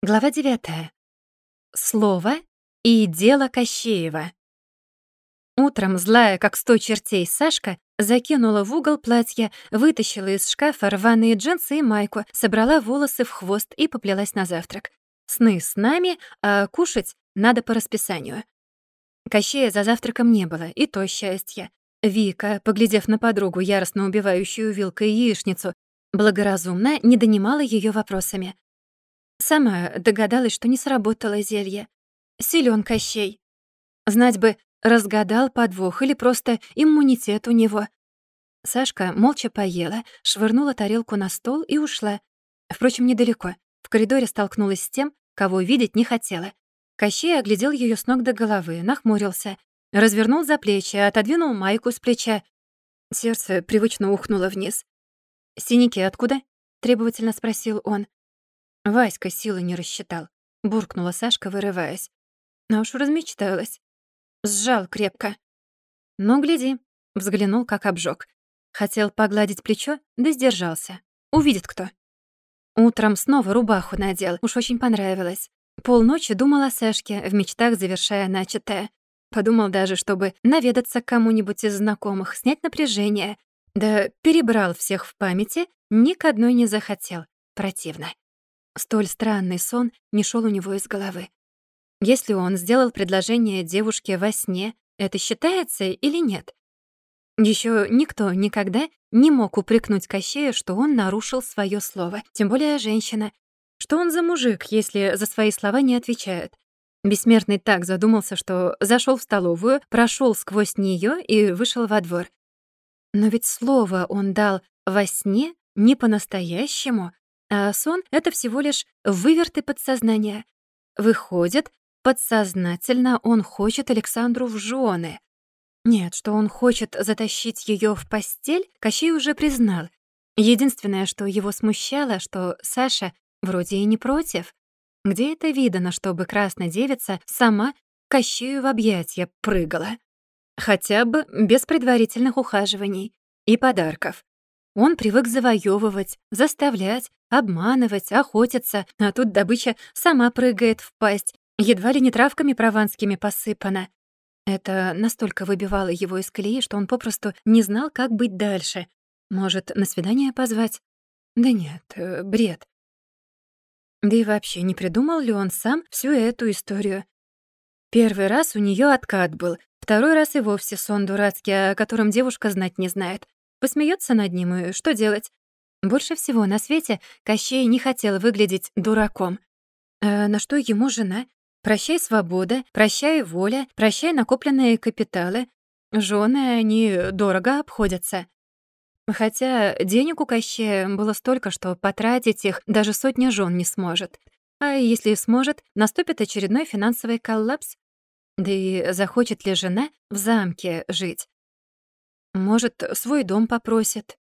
Глава 9. Слово и дело Кощеева. Утром, злая, как сто чертей, Сашка закинула в угол платье, вытащила из шкафа рваные джинсы и майку, собрала волосы в хвост и поплелась на завтрак. Сны с нами, а кушать надо по расписанию. Кощея за завтраком не было, и то счастье. Вика, поглядев на подругу, яростно убивающую вилкой яичницу, благоразумно не донимала ее вопросами. Сама догадалась, что не сработало зелье. Силён Кощей. Знать бы, разгадал подвох или просто иммунитет у него. Сашка молча поела, швырнула тарелку на стол и ушла. Впрочем, недалеко. В коридоре столкнулась с тем, кого видеть не хотела. Кощей оглядел ее с ног до головы, нахмурился, развернул за плечи, отодвинул майку с плеча. Сердце привычно ухнуло вниз. «Синяки откуда?» — требовательно спросил он. Васька силы не рассчитал. Буркнула Сашка, вырываясь. А уж размечталась. Сжал крепко. «Ну, гляди», — взглянул, как обжег. Хотел погладить плечо, да сдержался. Увидит кто. Утром снова рубаху надел, уж очень понравилось. Полночи думал о Сашке, в мечтах завершая начатое. Подумал даже, чтобы наведаться к кому-нибудь из знакомых, снять напряжение. Да перебрал всех в памяти, ни к одной не захотел. Противно. Столь странный сон не шел у него из головы. Если он сделал предложение девушке во сне, это считается или нет? Еще никто никогда не мог упрекнуть Кощея, что он нарушил свое слово, тем более женщина. Что он за мужик, если за свои слова не отвечает? Бессмертный так задумался, что зашел в столовую, прошел сквозь нее и вышел во двор. Но ведь слово он дал во сне не по-настоящему, а сон — это всего лишь выверты подсознания. Выходит, подсознательно он хочет Александру в жены. Нет, что он хочет затащить ее в постель, Кощей уже признал. Единственное, что его смущало, что Саша вроде и не против. Где это видано, чтобы красная девица сама Кощею в объятья прыгала? Хотя бы без предварительных ухаживаний и подарков. Он привык завоевывать, заставлять, обманывать, охотиться, а тут добыча сама прыгает в пасть, едва ли не травками прованскими посыпана. Это настолько выбивало его из колеи, что он попросту не знал, как быть дальше. Может, на свидание позвать? Да нет, э, бред. Да и вообще, не придумал ли он сам всю эту историю? Первый раз у нее откат был, второй раз и вовсе сон дурацкий, о котором девушка знать не знает. Посмеется над ним, и что делать? Больше всего на свете Кощей не хотел выглядеть дураком. А на что ему жена? Прощай свобода, прощай воля, прощай накопленные капиталы. Жены они дорого обходятся. Хотя денег у Кощея было столько, что потратить их даже сотня жен не сможет. А если сможет, наступит очередной финансовый коллапс. Да и захочет ли жена в замке жить? Может, свой дом попросит.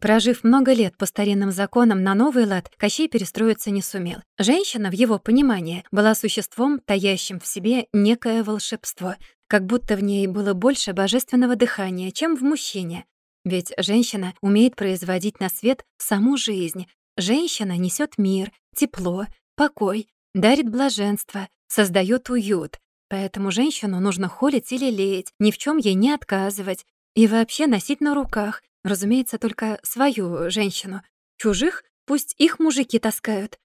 Прожив много лет по старинным законам на новый лад, Кощей перестроиться не сумел. Женщина, в его понимании, была существом, таящим в себе некое волшебство, как будто в ней было больше божественного дыхания, чем в мужчине. Ведь женщина умеет производить на свет саму жизнь. Женщина несет мир, тепло, покой, дарит блаженство, создает уют. Поэтому женщину нужно холить или леять, ни в чем ей не отказывать, и вообще носить на руках, разумеется, только свою женщину. Чужих пусть их мужики таскают.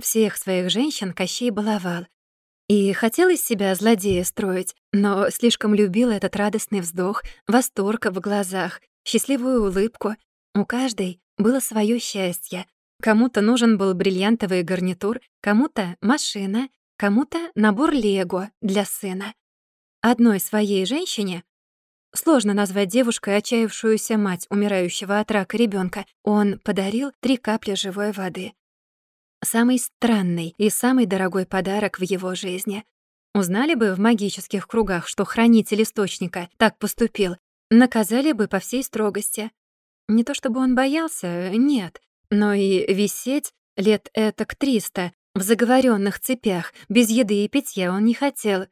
Всех своих женщин Кощей баловал. И хотел из себя злодея строить, но слишком любил этот радостный вздох, восторг в глазах, счастливую улыбку. У каждой было свое счастье. Кому-то нужен был бриллиантовый гарнитур, кому-то машина, кому-то набор лего для сына. Одной своей женщине Сложно назвать девушкой отчаявшуюся мать умирающего от рака ребенка. Он подарил три капли живой воды. Самый странный и самый дорогой подарок в его жизни. Узнали бы в магических кругах, что хранитель источника так поступил, наказали бы по всей строгости. Не то чтобы он боялся, нет, но и висеть лет этак триста в заговоренных цепях, без еды и питья он не хотел.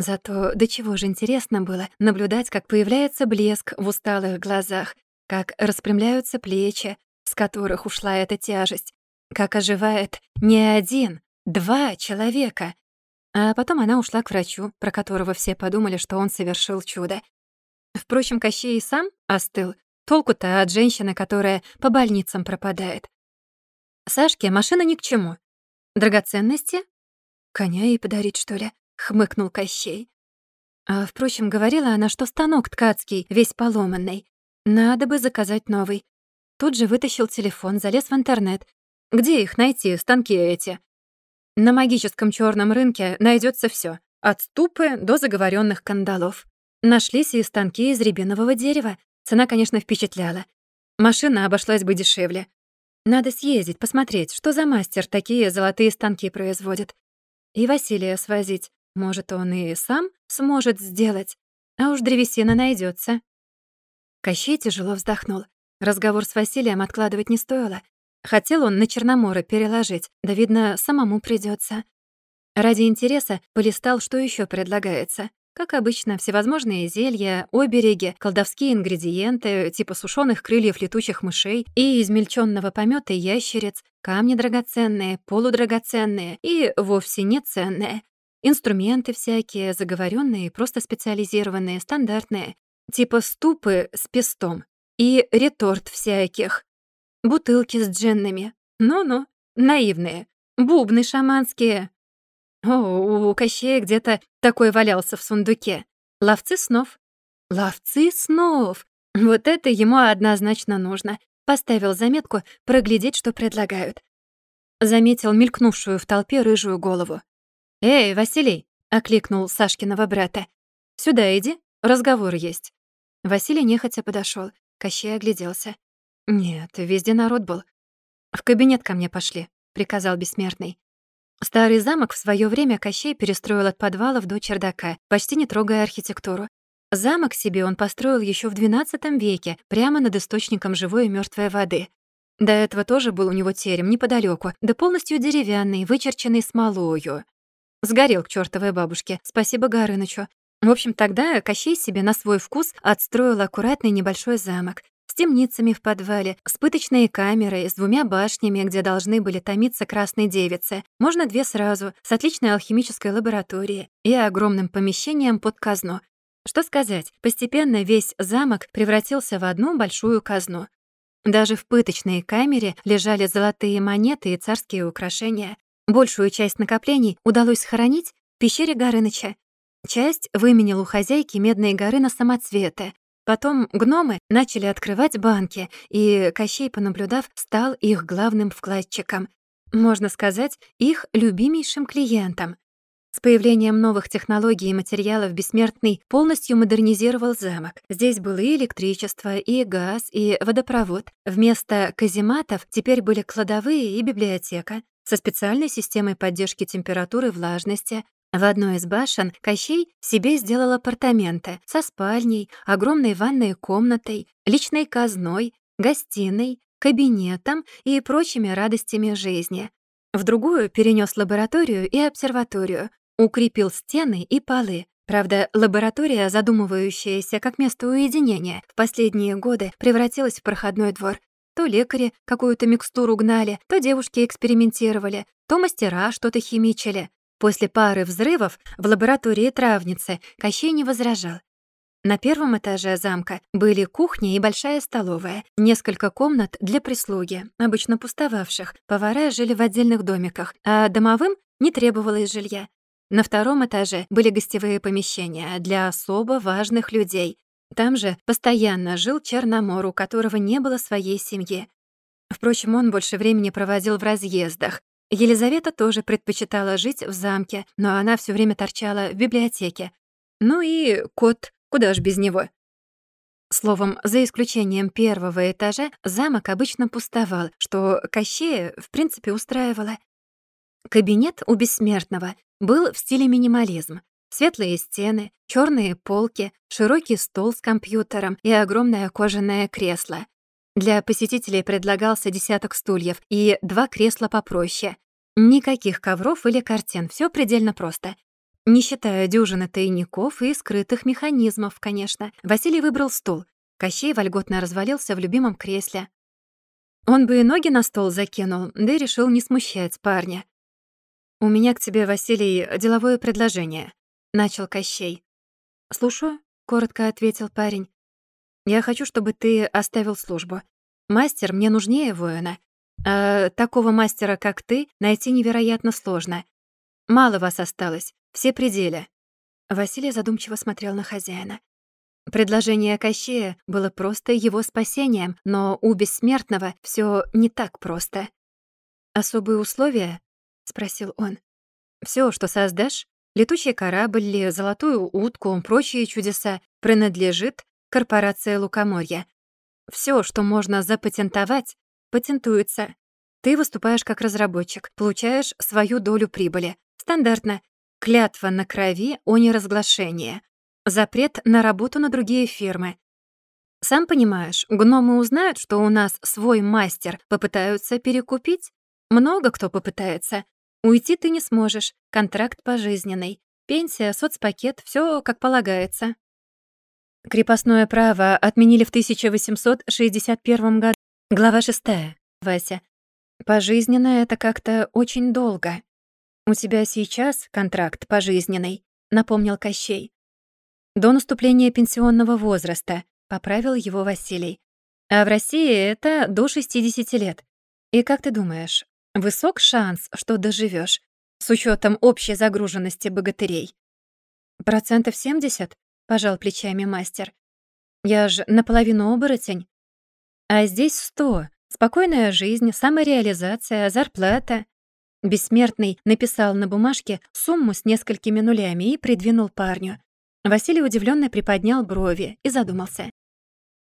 Зато до чего же интересно было наблюдать, как появляется блеск в усталых глазах, как распрямляются плечи, с которых ушла эта тяжесть, как оживает не один, два человека. А потом она ушла к врачу, про которого все подумали, что он совершил чудо. Впрочем, Кощей и сам остыл. Толку-то от женщины, которая по больницам пропадает. Сашке машина ни к чему. Драгоценности? Коня ей подарить, что ли? Хмыкнул Кощей. А, впрочем, говорила она, что станок ткацкий, весь поломанный. Надо бы заказать новый. Тут же вытащил телефон, залез в интернет. Где их найти, станки эти? На магическом черном рынке найдется все, от ступы до заговоренных кандалов. Нашлись и станки из рябинового дерева. Цена, конечно, впечатляла. Машина обошлась бы дешевле. Надо съездить, посмотреть, что за мастер такие золотые станки производит. И Василия свозить. Может, он и сам сможет сделать. А уж древесина найдется. Кощей тяжело вздохнул. Разговор с Василием откладывать не стоило. Хотел он на Черноморы переложить, да, видно, самому придется. Ради интереса полистал, что еще предлагается. Как обычно, всевозможные зелья, обереги, колдовские ингредиенты, типа сушеных крыльев летучих мышей и измельченного помета ящериц, камни драгоценные, полудрагоценные и вовсе не ценные. Инструменты всякие, заговоренные, просто специализированные, стандартные, типа ступы с пестом и реторт всяких. Бутылки с джиннами. Ну-ну, наивные. Бубны шаманские. О, у Кощея где-то такой валялся в сундуке. Ловцы снов. Ловцы снов. Вот это ему однозначно нужно. Поставил заметку проглядеть, что предлагают. Заметил мелькнувшую в толпе рыжую голову. «Эй, Василий!» — окликнул Сашкиного брата. «Сюда иди, разговор есть». Василий нехотя подошел. Кощей огляделся. «Нет, везде народ был. В кабинет ко мне пошли», — приказал бессмертный. Старый замок в свое время Кощей перестроил от подвалов до чердака, почти не трогая архитектуру. Замок себе он построил еще в XII веке, прямо над источником живой и мертвой воды. До этого тоже был у него терем неподалеку, да полностью деревянный, вычерченный смолою. Сгорел к чертовой бабушке, спасибо Горынычу. В общем, тогда Кощей себе на свой вкус отстроил аккуратный небольшой замок с темницами в подвале, с пыточной камерой, с двумя башнями, где должны были томиться красные девицы. Можно две сразу, с отличной алхимической лабораторией и огромным помещением под казну. Что сказать, постепенно весь замок превратился в одну большую казну. Даже в пыточной камере лежали золотые монеты и царские украшения. Большую часть накоплений удалось сохранить в пещере Горыныча. Часть выменил у хозяйки Медной горы на самоцветы. Потом гномы начали открывать банки, и Кощей, понаблюдав, стал их главным вкладчиком. Можно сказать, их любимейшим клиентом. С появлением новых технологий и материалов Бессмертный полностью модернизировал замок. Здесь было и электричество, и газ, и водопровод. Вместо казематов теперь были кладовые и библиотека со специальной системой поддержки температуры и влажности. В одной из башен Кощей себе сделал апартаменты со спальней, огромной ванной комнатой, личной казной, гостиной, кабинетом и прочими радостями жизни. В другую перенес лабораторию и обсерваторию, укрепил стены и полы. Правда, лаборатория, задумывающаяся как место уединения, в последние годы превратилась в проходной двор, то лекари какую-то микстуру гнали, то девушки экспериментировали, то мастера что-то химичили. После пары взрывов в лаборатории травницы Кощей не возражал. На первом этаже замка были кухня и большая столовая, несколько комнат для прислуги, обычно пустовавших. Повара жили в отдельных домиках, а домовым не требовалось жилья. На втором этаже были гостевые помещения для особо важных людей, там же постоянно жил Черномор, у которого не было своей семьи. Впрочем, он больше времени проводил в разъездах. Елизавета тоже предпочитала жить в замке, но она все время торчала в библиотеке. Ну и кот, куда ж без него. Словом, за исключением первого этажа, замок обычно пустовал, что Кощея, в принципе, устраивало. Кабинет у бессмертного был в стиле минимализм. Светлые стены, черные полки, широкий стол с компьютером и огромное кожаное кресло. Для посетителей предлагался десяток стульев и два кресла попроще. Никаких ковров или картин, все предельно просто. Не считая дюжины тайников и скрытых механизмов, конечно. Василий выбрал стул. Кощей вольготно развалился в любимом кресле. Он бы и ноги на стол закинул, да и решил не смущать парня. «У меня к тебе, Василий, деловое предложение», — начал Кощей. «Слушаю», — коротко ответил парень. «Я хочу, чтобы ты оставил службу. Мастер мне нужнее воина. А такого мастера, как ты, найти невероятно сложно. Мало вас осталось, все пределы». Василий задумчиво смотрел на хозяина. Предложение Кощея было просто его спасением, но у бессмертного все не так просто. «Особые условия?» — спросил он. Все, что создашь, летучий корабль золотую утку, прочие чудеса, принадлежит корпорации Лукоморья. Все, что можно запатентовать, патентуется. Ты выступаешь как разработчик, получаешь свою долю прибыли. Стандартно. Клятва на крови о неразглашении. Запрет на работу на другие фирмы. Сам понимаешь, гномы узнают, что у нас свой мастер, попытаются перекупить. Много кто попытается. Уйти ты не сможешь, контракт пожизненный. Пенсия, соцпакет, все как полагается. Крепостное право отменили в 1861 году. Глава 6. Вася. Пожизненно — это как-то очень долго. У тебя сейчас контракт пожизненный, напомнил Кощей. До наступления пенсионного возраста, поправил его Василий. А в России это до 60 лет. И как ты думаешь, Высок шанс, что доживешь, с учетом общей загруженности богатырей. Процентов 70, пожал плечами мастер. Я же наполовину оборотень. А здесь сто. Спокойная жизнь, самореализация, зарплата. Бессмертный написал на бумажке сумму с несколькими нулями и придвинул парню. Василий удивленно приподнял брови и задумался.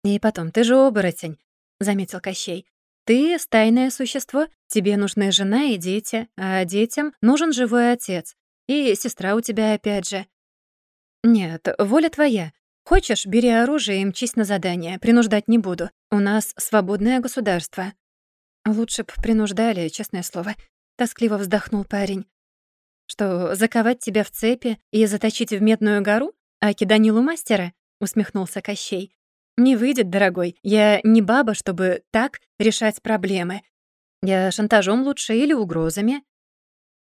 «И потом, ты же оборотень», — заметил Кощей. Ты — стайное существо, тебе нужны жена и дети, а детям нужен живой отец. И сестра у тебя опять же. Нет, воля твоя. Хочешь, бери оружие и мчись на задание, принуждать не буду. У нас свободное государство. Лучше б принуждали, честное слово. Тоскливо вздохнул парень. Что, заковать тебя в цепи и заточить в Медную гору? А киданилу мастера? Усмехнулся Кощей. «Не выйдет, дорогой. Я не баба, чтобы так решать проблемы. Я шантажом лучше или угрозами».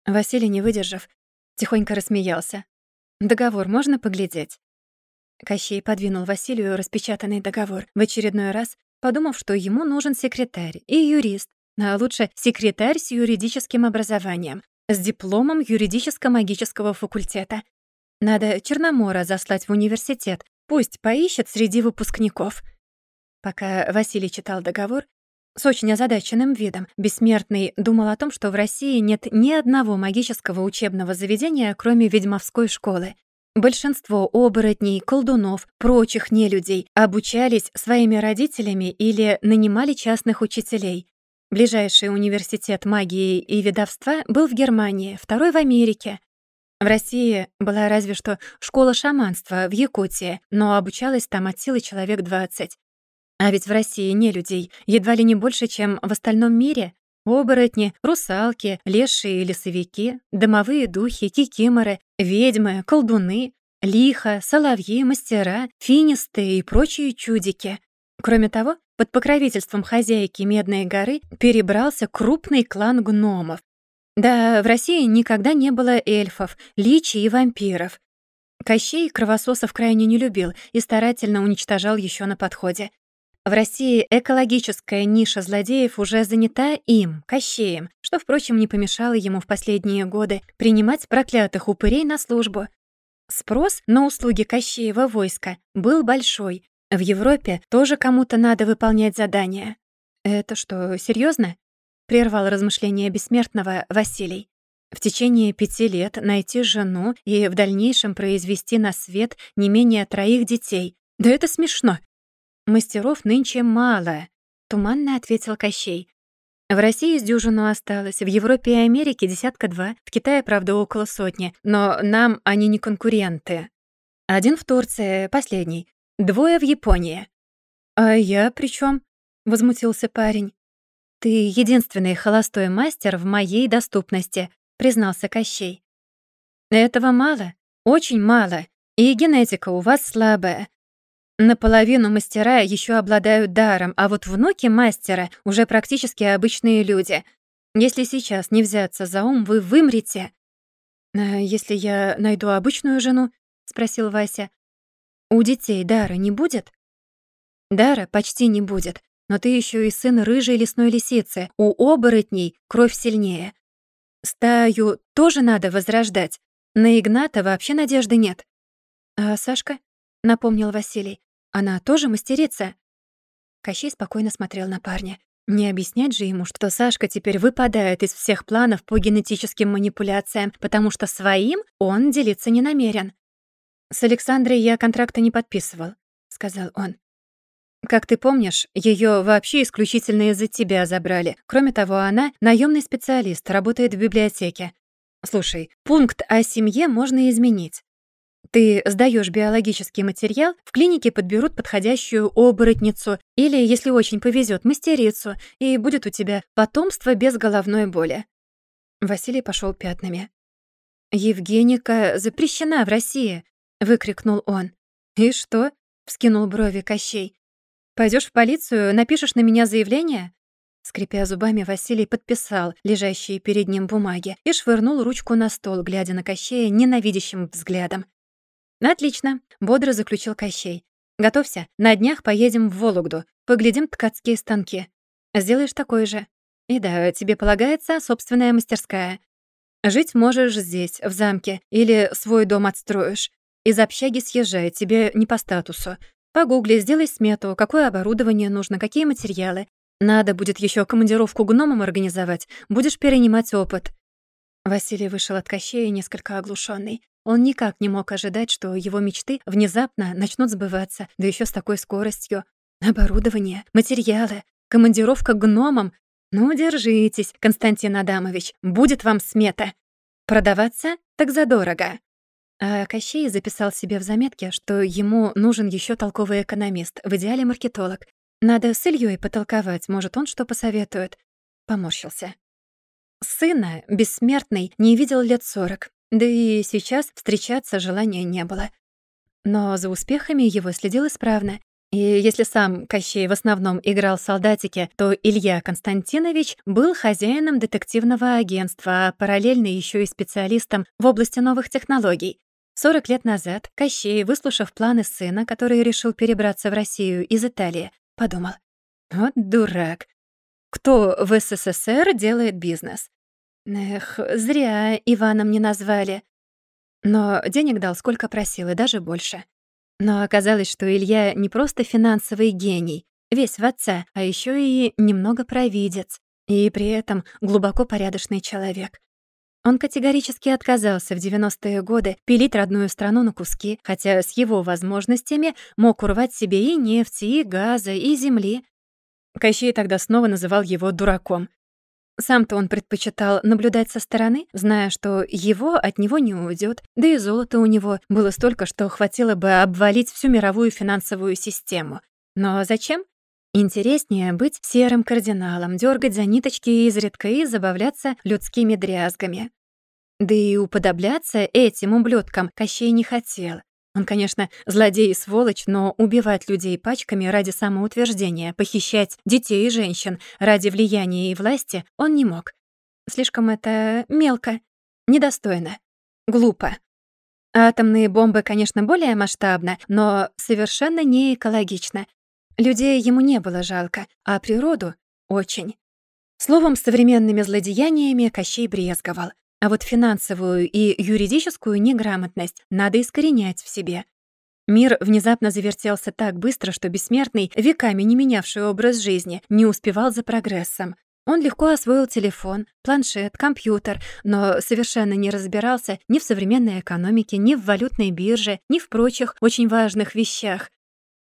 Василий, не выдержав, тихонько рассмеялся. «Договор можно поглядеть?» Кощей подвинул Василию распечатанный договор, в очередной раз подумав, что ему нужен секретарь и юрист, а лучше секретарь с юридическим образованием, с дипломом юридическо-магического факультета. Надо Черномора заслать в университет, Пусть поищет среди выпускников. Пока Василий читал договор, с очень озадаченным видом, Бессмертный думал о том, что в России нет ни одного магического учебного заведения, кроме ведьмовской школы. Большинство оборотней, колдунов, прочих нелюдей обучались своими родителями или нанимали частных учителей. Ближайший университет магии и ведовства был в Германии, второй в Америке. В России была разве что школа шаманства в Якутии, но обучалась там от силы человек 20. А ведь в России не людей, едва ли не больше, чем в остальном мире. Оборотни, русалки, лешие и лесовики, домовые духи, кикиморы, ведьмы, колдуны, лиха, соловьи, мастера, финисты и прочие чудики. Кроме того, под покровительством хозяйки Медной горы перебрался крупный клан гномов, да, в России никогда не было эльфов, личий и вампиров. Кощей кровососов крайне не любил и старательно уничтожал еще на подходе. В России экологическая ниша злодеев уже занята им, Кощеем, что, впрочем, не помешало ему в последние годы принимать проклятых упырей на службу. Спрос на услуги Кощеева войска был большой. В Европе тоже кому-то надо выполнять задания. Это что, серьезно? Прервал размышления бессмертного Василий. В течение пяти лет найти жену и в дальнейшем произвести на свет не менее троих детей. Да это смешно. Мастеров нынче мало, туманно ответил Кощей. В России с дюжину осталось, в Европе и Америке десятка два, в Китае, правда, около сотни, но нам они не конкуренты. Один в Турции, последний, двое в Японии. «А я при чем? возмутился парень. «Ты единственный холостой мастер в моей доступности», — признался Кощей. «Этого мало, очень мало, и генетика у вас слабая. Наполовину мастера еще обладают даром, а вот внуки мастера уже практически обычные люди. Если сейчас не взяться за ум, вы вымрете. «А если я найду обычную жену?» — спросил Вася. «У детей дара не будет?» «Дара почти не будет, но ты еще и сын рыжей лесной лисицы. У оборотней кровь сильнее. Стаю тоже надо возрождать. На Игната вообще надежды нет». «А Сашка?» — напомнил Василий. «Она тоже мастерица?» Кощей спокойно смотрел на парня. Не объяснять же ему, что Сашка теперь выпадает из всех планов по генетическим манипуляциям, потому что своим он делиться не намерен. «С Александрой я контракта не подписывал», — сказал он. «Как ты помнишь, ее вообще исключительно из-за тебя забрали. Кроме того, она наемный специалист, работает в библиотеке. Слушай, пункт о семье можно изменить. Ты сдаешь биологический материал, в клинике подберут подходящую оборотницу или, если очень повезет, мастерицу, и будет у тебя потомство без головной боли. Василий пошел пятнами. «Евгеника запрещена в России!» — выкрикнул он. «И что?» — вскинул брови Кощей. Пойдешь в полицию, напишешь на меня заявление?» Скрипя зубами, Василий подписал лежащие перед ним бумаги и швырнул ручку на стол, глядя на Кощея ненавидящим взглядом. «Отлично», — бодро заключил Кощей. «Готовься, на днях поедем в Вологду, поглядим ткацкие станки. Сделаешь такой же. И да, тебе полагается собственная мастерская. Жить можешь здесь, в замке, или свой дом отстроишь. Из общаги съезжай, тебе не по статусу. Погугли, сделай смету, какое оборудование нужно, какие материалы. Надо будет еще командировку гномам организовать, будешь перенимать опыт». Василий вышел от Кощея несколько оглушенный. Он никак не мог ожидать, что его мечты внезапно начнут сбываться, да еще с такой скоростью. Оборудование, материалы, командировка гномам. Ну, держитесь, Константин Адамович, будет вам смета. Продаваться так задорого. А Кощей записал себе в заметке, что ему нужен еще толковый экономист, в идеале маркетолог. Надо с Ильей потолковать, может, он что посоветует. Поморщился. Сына, бессмертный, не видел лет сорок. Да и сейчас встречаться желания не было. Но за успехами его следил исправно. И если сам Кощей в основном играл солдатики, то Илья Константинович был хозяином детективного агентства, а параллельно еще и специалистом в области новых технологий. 40 лет назад Кощей, выслушав планы сына, который решил перебраться в Россию из Италии, подумал, «Вот дурак. Кто в СССР делает бизнес? Эх, зря Иваном не назвали. Но денег дал сколько просил, и даже больше. Но оказалось, что Илья не просто финансовый гений, весь в отца, а еще и немного провидец, и при этом глубоко порядочный человек. Он категорически отказался в 90-е годы пилить родную страну на куски, хотя с его возможностями мог урвать себе и нефти, и газа, и земли. Кощей тогда снова называл его дураком, сам-то он предпочитал наблюдать со стороны, зная, что его от него не уйдет, да и золота у него было столько, что хватило бы обвалить всю мировую финансовую систему. Но зачем? Интереснее быть серым кардиналом, дергать за ниточки изредка и забавляться людскими дрязгами. Да и уподобляться этим ублюдкам Кощей не хотел. Он, конечно, злодей и сволочь, но убивать людей пачками ради самоутверждения, похищать детей и женщин ради влияния и власти он не мог. Слишком это мелко, недостойно, глупо. Атомные бомбы, конечно, более масштабно, но совершенно не экологично. Людей ему не было жалко, а природу — очень. Словом, современными злодеяниями Кощей брезговал. А вот финансовую и юридическую неграмотность надо искоренять в себе. Мир внезапно завертелся так быстро, что бессмертный, веками не менявший образ жизни, не успевал за прогрессом. Он легко освоил телефон, планшет, компьютер, но совершенно не разбирался ни в современной экономике, ни в валютной бирже, ни в прочих очень важных вещах.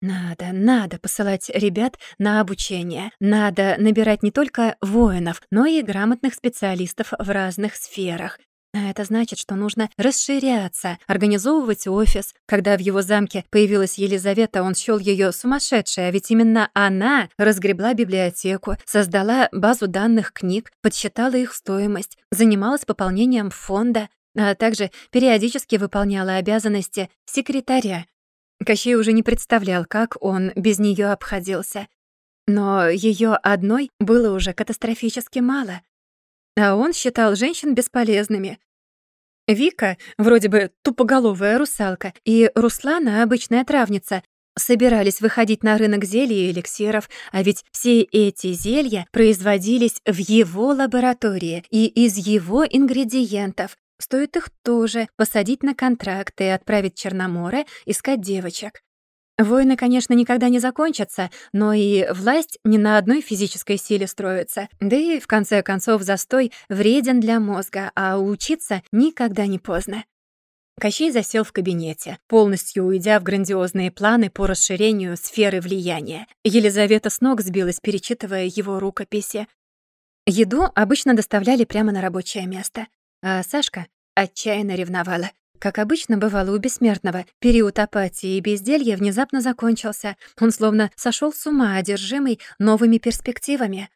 Надо, надо посылать ребят на обучение. Надо набирать не только воинов, но и грамотных специалистов в разных сферах. А это значит, что нужно расширяться, организовывать офис. Когда в его замке появилась Елизавета, он счёл её сумасшедшей, а ведь именно она разгребла библиотеку, создала базу данных книг, подсчитала их стоимость, занималась пополнением фонда, а также периодически выполняла обязанности секретаря. Кощей уже не представлял, как он без нее обходился. Но ее одной было уже катастрофически мало. А он считал женщин бесполезными. Вика, вроде бы тупоголовая русалка, и Руслана, обычная травница, собирались выходить на рынок зелий и эликсиров, а ведь все эти зелья производились в его лаборатории и из его ингредиентов, Стоит их тоже посадить на контракты и отправить Черноморе искать девочек. Войны, конечно, никогда не закончатся, но и власть не на одной физической силе строится. Да и, в конце концов, застой вреден для мозга, а учиться никогда не поздно. Кощей засел в кабинете, полностью уйдя в грандиозные планы по расширению сферы влияния. Елизавета с ног сбилась, перечитывая его рукописи. Еду обычно доставляли прямо на рабочее место. А Сашка отчаянно ревновала. Как обычно бывало у бессмертного, период апатии и безделья внезапно закончился. Он словно сошел с ума, одержимый новыми перспективами.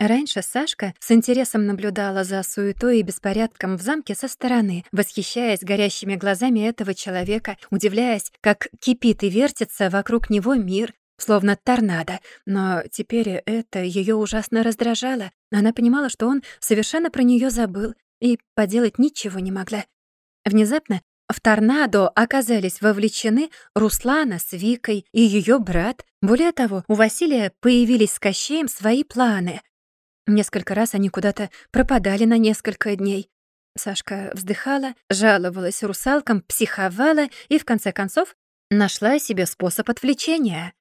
Раньше Сашка с интересом наблюдала за суетой и беспорядком в замке со стороны, восхищаясь горящими глазами этого человека, удивляясь, как кипит и вертится вокруг него мир, словно торнадо. Но теперь это ее ужасно раздражало. Она понимала, что он совершенно про нее забыл, и поделать ничего не могла. Внезапно в торнадо оказались вовлечены Руслана с Викой и ее брат. Более того, у Василия появились с Кощеем свои планы. Несколько раз они куда-то пропадали на несколько дней. Сашка вздыхала, жаловалась русалкам, психовала и, в конце концов, нашла себе способ отвлечения.